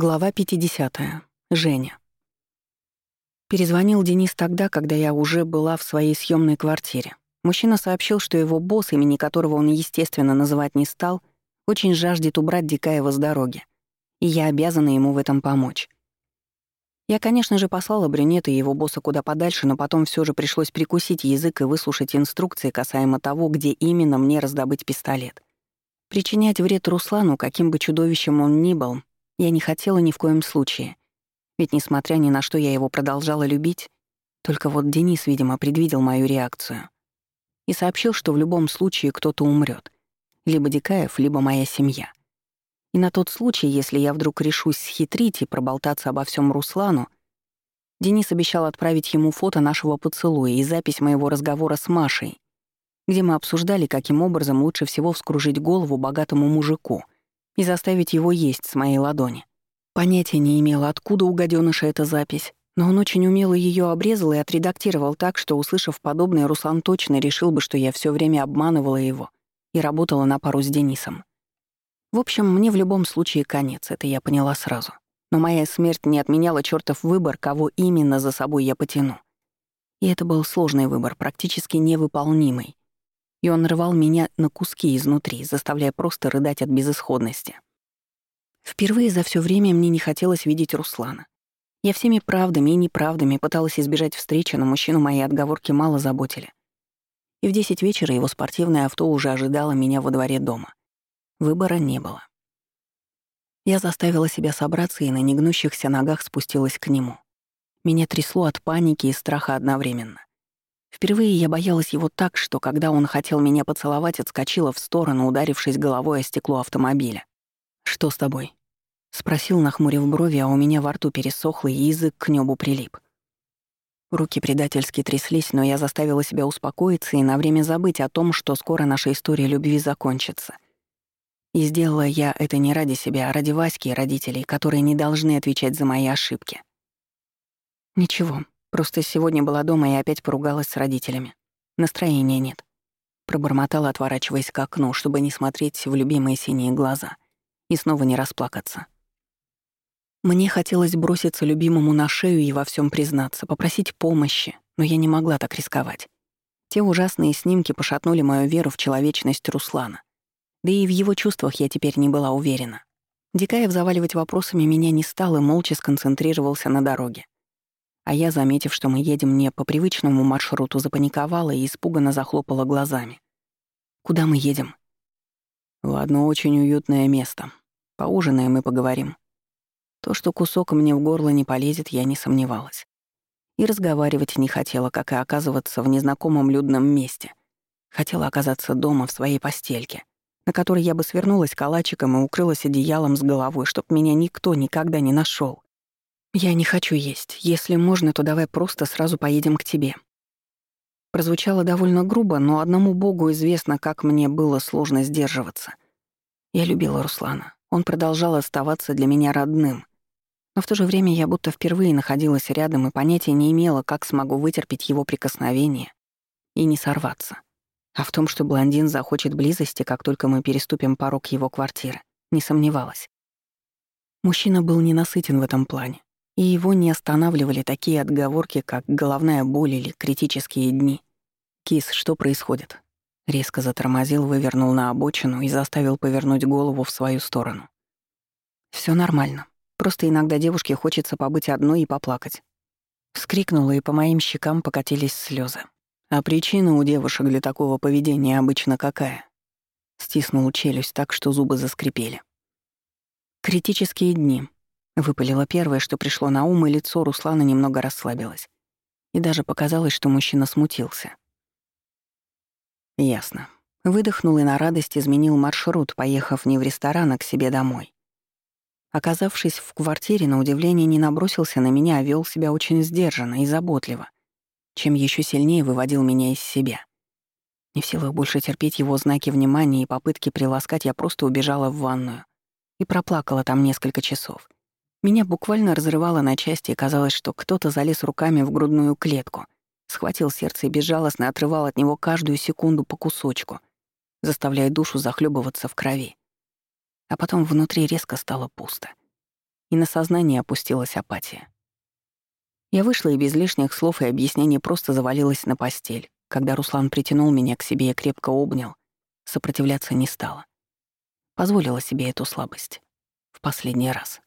Глава 50. Женя. Перезвонил Денис тогда, когда я уже была в своей съемной квартире. Мужчина сообщил, что его босс, имени которого он, естественно, называть не стал, очень жаждет убрать Дикаева с дороги, и я обязана ему в этом помочь. Я, конечно же, послала брюнета и его босса куда подальше, но потом все же пришлось прикусить язык и выслушать инструкции касаемо того, где именно мне раздобыть пистолет. Причинять вред Руслану, каким бы чудовищем он ни был, я не хотела ни в коем случае. Ведь, несмотря ни на что, я его продолжала любить. Только вот Денис, видимо, предвидел мою реакцию. И сообщил, что в любом случае кто-то умрет, Либо Дикаев, либо моя семья. И на тот случай, если я вдруг решусь схитрить и проболтаться обо всем Руслану, Денис обещал отправить ему фото нашего поцелуя и запись моего разговора с Машей, где мы обсуждали, каким образом лучше всего вскружить голову богатому мужику — и заставить его есть с моей ладони. Понятия не имела, откуда у гадёныша эта запись, но он очень умело ее обрезал и отредактировал так, что, услышав подобное, Руслан точно решил бы, что я все время обманывала его и работала на пару с Денисом. В общем, мне в любом случае конец, это я поняла сразу. Но моя смерть не отменяла чертов выбор, кого именно за собой я потяну. И это был сложный выбор, практически невыполнимый и он рвал меня на куски изнутри, заставляя просто рыдать от безысходности. Впервые за все время мне не хотелось видеть Руслана. Я всеми правдами и неправдами пыталась избежать встречи, но мужчину мои отговорки мало заботили. И в десять вечера его спортивное авто уже ожидало меня во дворе дома. Выбора не было. Я заставила себя собраться и на негнущихся ногах спустилась к нему. Меня трясло от паники и страха одновременно. Впервые я боялась его так, что когда он хотел меня поцеловать, отскочила в сторону, ударившись головой о стекло автомобиля. «Что с тобой?» — спросил, нахмурив брови, а у меня во рту пересохло и язык к небу прилип. Руки предательски тряслись, но я заставила себя успокоиться и на время забыть о том, что скоро наша история любви закончится. И сделала я это не ради себя, а ради Васьки и родителей, которые не должны отвечать за мои ошибки. «Ничего», Просто сегодня была дома и опять поругалась с родителями. Настроения нет. Пробормотала, отворачиваясь к окну, чтобы не смотреть в любимые синие глаза и снова не расплакаться. Мне хотелось броситься любимому на шею и во всем признаться, попросить помощи, но я не могла так рисковать. Те ужасные снимки пошатнули мою веру в человечность Руслана. Да и в его чувствах я теперь не была уверена. Дикаев заваливать вопросами меня не стал и молча сконцентрировался на дороге. А я, заметив, что мы едем не по привычному маршруту, запаниковала и испуганно захлопала глазами. «Куда мы едем?» «В одно очень уютное место. Поужинаем и поговорим». То, что кусок мне в горло не полезет, я не сомневалась. И разговаривать не хотела, как и оказываться в незнакомом людном месте. Хотела оказаться дома в своей постельке, на которой я бы свернулась калачиком и укрылась одеялом с головой, чтоб меня никто никогда не нашел. «Я не хочу есть. Если можно, то давай просто сразу поедем к тебе». Прозвучало довольно грубо, но одному богу известно, как мне было сложно сдерживаться. Я любила Руслана. Он продолжал оставаться для меня родным. Но в то же время я будто впервые находилась рядом и понятия не имела, как смогу вытерпеть его прикосновение и не сорваться. А в том, что блондин захочет близости, как только мы переступим порог его квартиры, не сомневалась. Мужчина был ненасытен в этом плане и его не останавливали такие отговорки, как головная боль или критические дни. «Кис, что происходит?» Резко затормозил, вывернул на обочину и заставил повернуть голову в свою сторону. Все нормально. Просто иногда девушке хочется побыть одной и поплакать». Вскрикнула, и по моим щекам покатились слезы. «А причина у девушек для такого поведения обычно какая?» Стиснул челюсть так, что зубы заскрипели. «Критические дни», Выпалило первое, что пришло на ум, и лицо Руслана немного расслабилось. И даже показалось, что мужчина смутился. Ясно. Выдохнул и на радость изменил маршрут, поехав не в ресторан, а к себе домой. Оказавшись в квартире, на удивление не набросился на меня, а вел себя очень сдержанно и заботливо, чем еще сильнее выводил меня из себя. Не в силах больше терпеть его знаки внимания и попытки приласкать, я просто убежала в ванную и проплакала там несколько часов. Меня буквально разрывало на части, и казалось, что кто-то залез руками в грудную клетку, схватил сердце и безжалостно отрывал от него каждую секунду по кусочку, заставляя душу захлебываться в крови. А потом внутри резко стало пусто. и на сознание опустилась апатия. Я вышла и без лишних слов и объяснений просто завалилась на постель. Когда Руслан притянул меня к себе и крепко обнял, сопротивляться не стала. Позволила себе эту слабость. В последний раз.